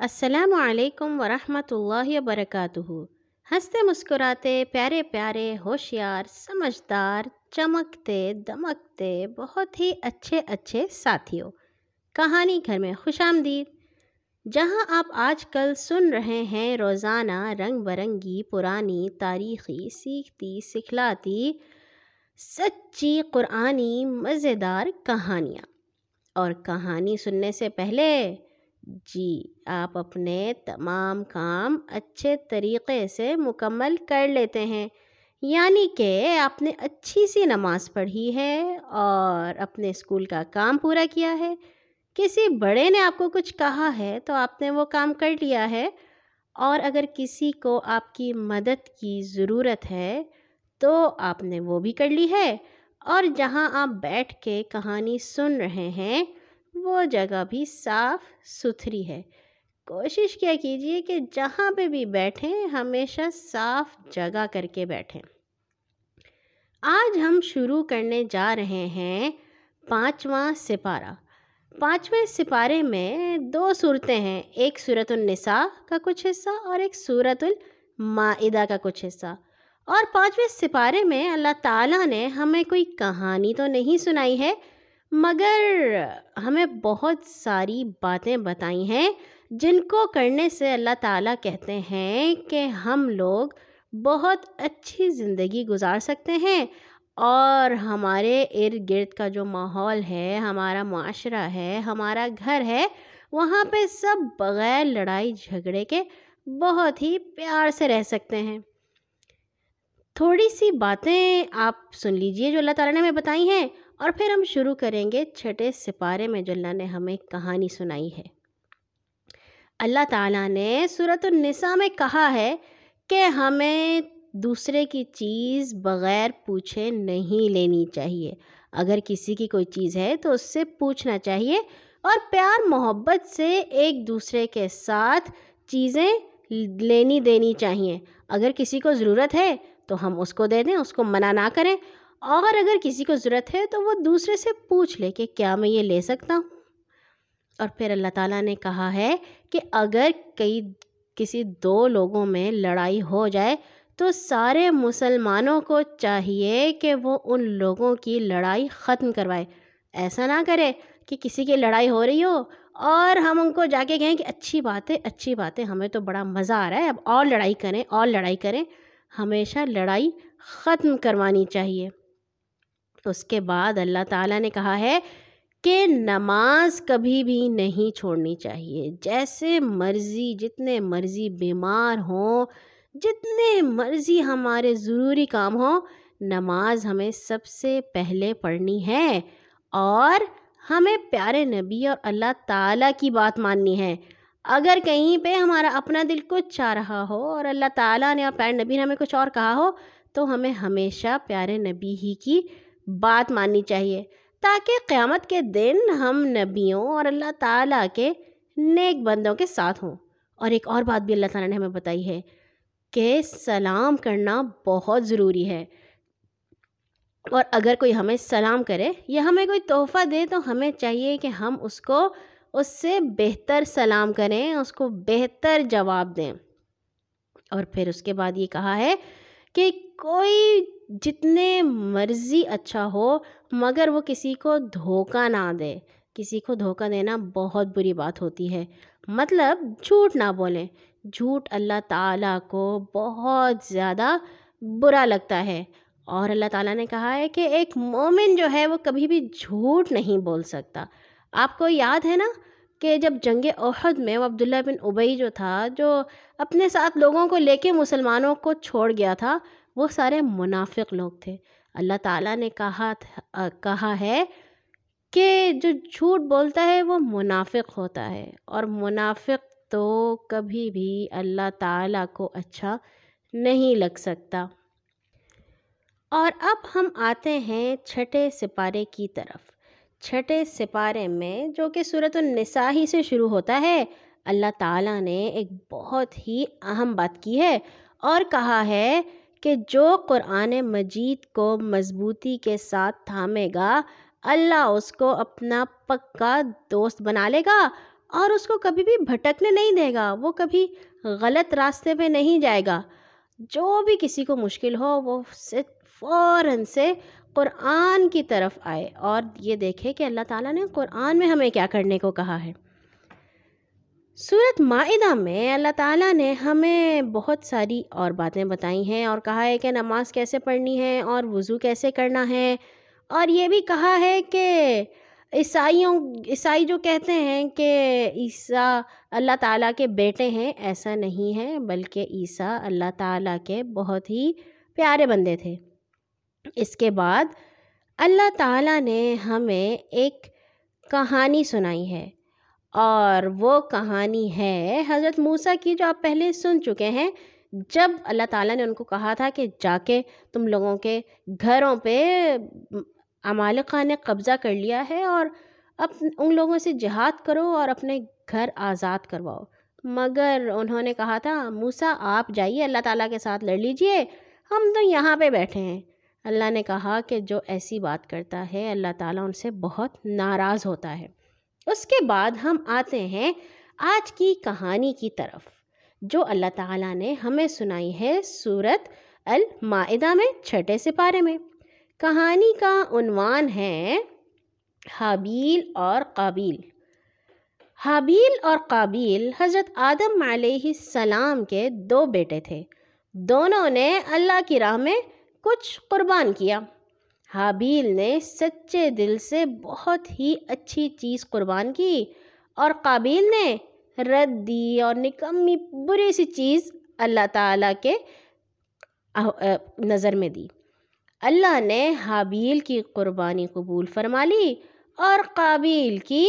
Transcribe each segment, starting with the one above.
السلام علیکم ورحمۃ اللہ وبرکاتہ۔ ہنستے مسکراتے، پیارے پیارے، ہوشیار، سمجھدار، چمکتے، دمکتے، بہت ہی اچھے اچھے ساتھیوں۔ کہانی گھر میں خوش آمدید۔ جہاں آپ آج کل سن رہے ہیں، روزانہ رنگ برنگی، پرانی تاریخی، سیکھتی، سکھلاتی، سچی قرآنی، مزیدار کہانیاں۔ اور کہانی سننے سے پہلے جی آپ اپنے تمام کام اچھے طریقے سے مکمل کر لیتے ہیں۔ یعنی کہ آپ نے اچھی سی نماز پڑھی ہے اور اپنے اسکول کا کام پورا کیا ہے۔ کسی بڑے نے آپ کو کچھ کہا ہے تو آپ نے وہ کام کر لیا ہے۔ اور اگر کسی کو آپ کی مدد کی ضرورت ہے تو آپ نے وہ بھی کر لی ہے۔ اور جہاں آپ بیٹھ کے کہانی سن رہے ہیں وہ جگہ بھی صاف ستھری ہے۔ کوشش کیا کیجیے کہ جہاں پہ بھی بیٹھیں، ہمیشہ صاف جگہ کر کے بیٹھیں۔ آج ہم شروع کرنے جا رہے ہیں پانچواں سپارہ۔ پانچویں سپارے میں دو صورتیں ہیں، ایک صورت النساء کا کچھ حصہ اور ایک صورت المائدہ کا کچھ حصہ۔ اور پانچویں سپارے میں اللہ تعالیٰ نے ہمیں کوئی کہانی تو نہیں سنائی ہے مگر ہمیں بہت ساری باتیں بتائی ہیں جن کو کرنے سے اللہ تعالیٰ کہتے ہیں کہ ہم لوگ بہت اچھی زندگی گزار سکتے ہیں اور ہمارے ارد گرد کا جو ماحول ہے، ہمارا معاشرہ ہے، ہمارا گھر ہے، وہاں پہ سب بغیر لڑائی جھگڑے کے بہت ہی پیار سے رہ سکتے ہیں۔ تھوڑی سی باتیں آپ سن لیجیے جو اللہ تعالیٰ نے ہمیں بتائی ہیں۔ اور پھر ہم شروع کریں گے چھٹے سپارے میں جو اللہ نے ہمیں کہانی سنائی ہے۔ اللہ تعالیٰ نے صورت النساء میں کہا ہے کہ ہمیں دوسرے کی چیز بغیر پوچھے نہیں لینی چاہیے۔ اگر کسی کی کوئی چیز ہے تو اس سے پوچھنا چاہیے اور پیار محبت سے ایک دوسرے کے ساتھ چیزیں لینی دینی چاہیے۔ اگر کسی کو ضرورت ہے تو ہم اس کو دے دیں، اس کو منع نہ کریں۔ اور اگر کسی کو ضرورت ہے تو وہ دوسرے سے پوچھ لے کہ کیا میں یہ لے سکتا ہوں؟ اور پھر اللہ تعالیٰ نے کہا ہے کہ اگر کئی کسی دو لوگوں میں لڑائی ہو جائے تو سارے مسلمانوں کو چاہیے کہ وہ ان لوگوں کی لڑائی ختم کروائے۔ ایسا نہ کرے کہ کسی کی لڑائی ہو رہی ہو اور ہم ان کو جا کے کہیں کہ اچھی بات ہے اچھی بات ہے ہمیں تو بڑا مزہ آ رہا ہے، اب اور لڑائی کریں، اور لڑائی کریں۔ ہمیشہ لڑائی ختم کروانی چاہیے۔ اس کے بعد اللہ تعالیٰ نے کہا ہے کہ نماز کبھی بھی نہیں چھوڑنی چاہیے۔ جیسے مرضی، جتنے مرضی بیمار ہوں، جتنے مرضی ہمارے ضروری کام ہوں، نماز ہمیں سب سے پہلے پڑھنی ہے اور ہمیں پیارے نبی اور اللہ تعالیٰ کی بات ماننی ہے۔ اگر کہیں پہ ہمارا اپنا دل کچھ چاہ رہا ہو اور اللہ تعالیٰ نے اور پیارے نبی نے ہمیں کچھ اور کہا ہو، تو ہمیں ہمیشہ پیارے نبی ہی کی بات ماننی چاہیے تاکہ قیامت کے دن ہم نبیوں اور اللہ تعالیٰ کے نیک بندوں کے ساتھ ہوں۔ اور ایک اور بات بھی اللہ تعالیٰ نے ہمیں بتائی ہے کہ سلام کرنا بہت ضروری ہے۔ اور اگر کوئی ہمیں سلام کرے یا ہمیں کوئی تحفہ دے تو ہمیں چاہیے کہ ہم اس کو، اس سے بہتر سلام کریں، اس کو بہتر جواب دیں۔ اور پھر اس کے بعد یہ کہا ہے کہ کوئی جتنے مرضی اچھا ہو، مگر وہ کسی کو دھوکہ نہ دے۔ کسی کو دھوکہ دینا بہت بری بات ہوتی ہے۔ مطلب جھوٹ نہ بولیں۔ جھوٹ اللہ تعالیٰ کو بہت زیادہ برا لگتا ہے۔ اور اللہ تعالیٰ نے کہا ہے کہ ایک مومن جو ہے وہ کبھی بھی جھوٹ نہیں بول سکتا۔ آپ کو یاد ہے نا؟ کہ جب جنگ احد میں وہ عبداللہ بن ابئی جو تھا، جو اپنے ساتھ لوگوں کو لے کے مسلمانوں کو چھوڑ گیا تھا، وہ سارے منافق لوگ تھے۔ اللہ تعالیٰ نے کہا کہا ہے کہ جو جھوٹ بولتا ہے، وہ منافق ہوتا ہے۔ اور منافق تو کبھی بھی اللہ تعالیٰ کو اچھا نہیں لگ سکتا۔ اور اب ہم آتے ہیں چھٹے سپارے کی طرف۔ چھٹے سپارے میں جو کہ صورت النساء ہی سے شروع ہوتا ہے، اللہ تعالیٰ نے ایک بہت ہی اہم بات کی ہے اور کہا ہے کہ جو قرآن مجید کو مضبوطی کے ساتھ تھامے گا، اللہ اس کو اپنا پکا دوست بنا لے گا اور اس کو کبھی بھی بھٹکنے نہیں دے گا، وہ کبھی غلط راستے پہ نہیں جائے گا۔ جو بھی کسی کو مشکل ہو، وہ فوراً سے قرآن کی طرف آئے۔ اور یہ دیکھے کہ اللہ تعالیٰ نے قرآن میں ہمیں کیا کرنے کو کہا ہے۔ صورت معدہ میں اللہ تعالیٰ نے ہمیں بہت ساری اور باتیں بتائی ہیں اور کہا ہے کہ نماز کیسے پڑھنی ہے اور وضو کیسے کرنا ہے۔ اور یہ بھی کہا ہے کہ عیسائیوں، عیسائی جو کہتے ہیں کہ عیسیٰ اللہ تعالیٰ کے بیٹے ہیں، ایسا نہیں ہے، بلکہ عیسیٰ اللہ تعالیٰ کے بہت ہی پیارے بندے تھے۔ اس کے بعد اللہ تعالیٰ نے ہمیں ایک کہانی سنائی ہے اور وہ کہانی ہے حضرت موسیٰ کی جو آپ پہلے سن چکے ہیں۔ جب اللہ تعالیٰ نے ان کو کہا تھا کہ جا کے تم لوگوں کے گھروں پہ عمالقہ نے قبضہ کر لیا ہے اور اب ان لوگوں سے جہاد کرو اور اپنے گھر آزاد کرواؤ۔ مگر انہوں نے کہا تھا، موسیٰ آپ جائیے، اللہ تعالیٰ کے ساتھ لڑ لیجیے، ہم تو یہاں پہ بیٹھے ہیں۔ اللہ نے کہا کہ جو ایسی بات کرتا ہے، اللہ تعالیٰ ان سے بہت ناراض ہوتا ہے۔ اس کے بعد ہم آتے ہیں آج کی کہانی کی طرف، جو اللہ تعالیٰ نے ہمیں سنائی ہے صورت المائدہ میں چھٹے سپارے میں۔ کہانی کا عنوان ہے حابیل اور قابیل۔ حابیل اور قابیل حضرت آدم علیہ السلام کے دو بیٹے تھے۔ دونوں نے اللہ کی راہ میں کچھ قربان کیا۔ حابیل نے سچے دل سے بہت ہی اچھی چیز قربان کی اور قابیل نے رد دی اور نکمی بری سی چیز اللہ تعالیٰ کے نظر میں دی۔ اللہ نے حابیل کی قربانی قبول فرما لی اور قابیل کی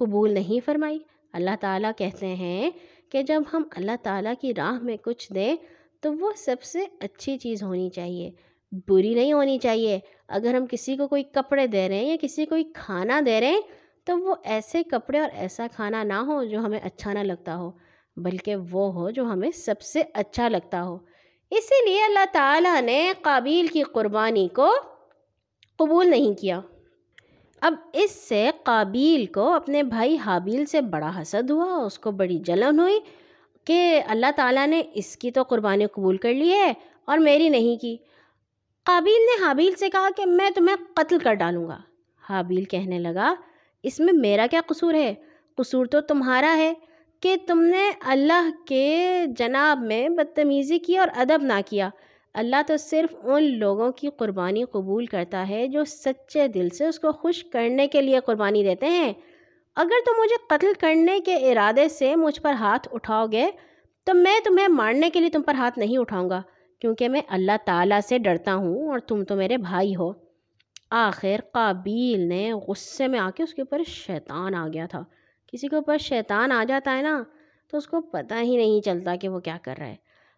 قبول نہیں فرمائی۔ اللہ تعالیٰ کہتے ہیں کہ جب ہم اللہ تعالیٰ کی راہ میں کچھ دیں تو وہ سب سے اچھی چیز ہونی چاہیے۔ بری نہیں ہونی چاہیے۔ اگر ہم کسی کو کوئی کپڑے دے رہے ہیں یا کسی کو کوئی کھانا دے رہے ہیں، تو وہ ایسے کپڑے اور ایسا کھانا نہ ہو جو ہمیں اچھا نہ لگتا ہو، بلکہ وہ ہو جو ہمیں سب سے اچھا لگتا ہو۔ اسی لیے اللہ تعالیٰ نے قابیل کی قربانی کو قبول نہیں کیا۔ اب اس سے قابیل کو اپنے بھائی حابیل سے بڑا حسد ہوا، اس کو بڑی جلن ہوئی۔ کہ اللہ تعالیٰ نے اس کی تو قربانی قبول کر لی ہے اور میری نہیں کی۔ قابیل نے حابیل سے کہا کہ میں تمہیں قتل کر ڈالوں گا۔ حابیل کہنے لگا، اس میں میرا کیا قصور ہے؟ قصور تو تمہارا ہے کہ تم نے اللہ کے جناب میں بدتمیزی کی اور ادب نہ کیا۔ اللہ تو صرف ان لوگوں کی قربانی قبول کرتا ہے جو سچے دل سے اس کو خوش کرنے کے لیے قربانی دیتے ہیں۔ اگر تم مجھے قتل کرنے کے ارادے سے مجھ پر ہاتھ اٹھاؤ گے، تو میں تمہیں مارنے کے لیے تم پر ہاتھ نہیں اٹھاؤں گا، کیونکہ میں اللہ تعالیٰ سے ڈرتا ہوں اور تم تو میرے بھائی ہو۔ آخر قابیل نے غصے میں آ کے اس کے اوپر شیطان آ گیا تھا۔ کسی کے اوپر شیطان آ جاتا ہے نا، تو اس کو پتہ ہی نہیں چلتا کہ وہ کیا کر رہا ہے۔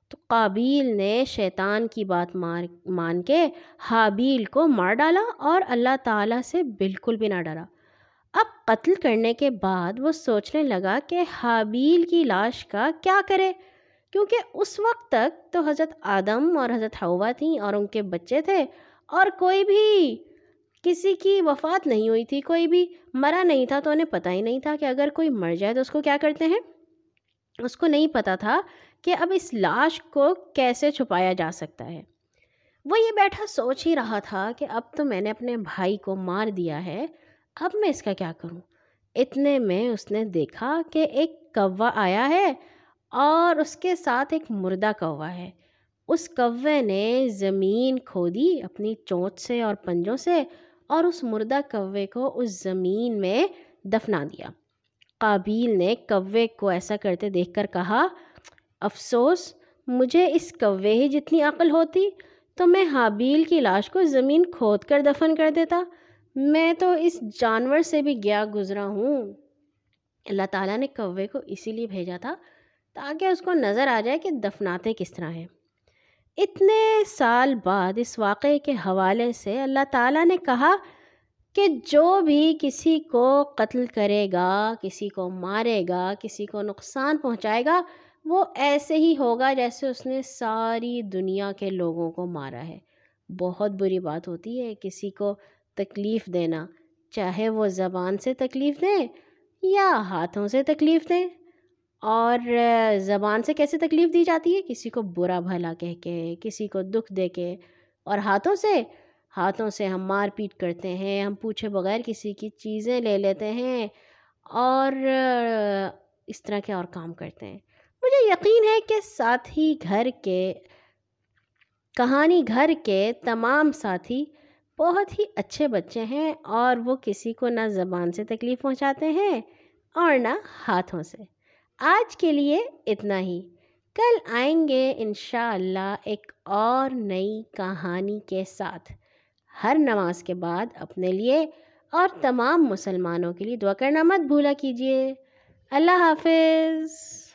تو قابیل نے شیطان کی بات مار، مان کے حابیل کو مار ڈالا اور اللہ تعالیٰ سے بالکل بھی نہ ڈرا۔ قتل کرنے کے بعد وہ سوچنے لگا کہ حابیل کی لاش کا کیا کرے؟ کیونکہ اس وقت تک تو حضرت آدم اور حضرت ہوا تھیں اور ان کے بچے تھے اور کوئی بھی کسی کی وفات نہیں ہوئی تھی، کوئی بھی مرا نہیں تھا تو انہیں پتہ ہی نہیں تھا کہ اگر کوئی مر جائے تو اس کو کیا کرتے ہیں؟ اس کو نہیں پتہ تھا کہ اب اس لاش کو کیسے چھپایا جا سکتا ہے۔ وہ یہ بیٹھا سوچ ہی رہا تھا کہ اب تو میں نے اپنے بھائی کو مار دیا ہے۔ اب میں اس کا کیا کروں؟ اتنے میں اس نے دیکھا کہ ایک کوا آیا ہے اور اس کے ساتھ ایک مردہ کوا ہے۔ اس کوے نے زمین کھودی اپنی چونچ سے اور پنجوں سے اور اس مردہ کوے کو اس زمین میں دفنا دیا۔ قابیل نے کوے کو ایسا کرتے دیکھ کر کہا، افسوس، مجھے اس کوے ہی جتنی عقل ہوتی، تو میں حابیل کی لاش کو زمین کھود کر دفن کر دیتا۔ میں تو اس جانور سے بھی گیا گزرا ہوں۔ اللہ تعالیٰ نے کوے کو اسی لیے بھیجا تھا تاکہ اس کو نظر آ جائے کہ دفناتے کس طرح ہیں۔ اتنے سال بعد اس واقعے کے حوالے سے اللہ تعالیٰ نے کہا کہ جو بھی کسی کو قتل کرے گا، کسی کو مارے گا، کسی کو نقصان پہنچائے گا، وہ ایسے ہی ہوگا جیسے اس نے ساری دنیا کے لوگوں کو مارا ہے۔ بہت بری بات ہوتی ہے، کسی کو تکلیف دینا۔ چاہے وہ زبان سے تکلیف دیں یا ہاتھوں سے تکلیف دیں۔ اور زبان سے کیسے تکلیف دی جاتی ہے؟ کسی کو برا بھلا کہہ کے، کسی کو دکھ دے کے۔ اور ہاتھوں سے ہاتھوں سے ہم مار پیٹ کرتے ہیں، ہم پوچھے بغیر کسی کی چیزیں لے لیتے ہیں۔ اور اس طرح کے اور کام کرتے ہیں۔ مجھے یقین ہے کہ ساتھی گھر کے، کہانی گھر کے تمام ساتھی بہت ہی اچھے بچے ہیں اور وہ کسی کو نہ زبان سے تکلیف پہنچاتے ہیں اور نہ ہاتھوں سے۔ آج کے لیے اتنا ہی۔ کل آئیں گے انشاءاللہ ایک اور نئی کہانی کے ساتھ۔ ہر نماز کے بعد اپنے لیے اور تمام مسلمانوں کے لیے دعا کرنا مت بھولا کیجیے۔ اللہ حافظ۔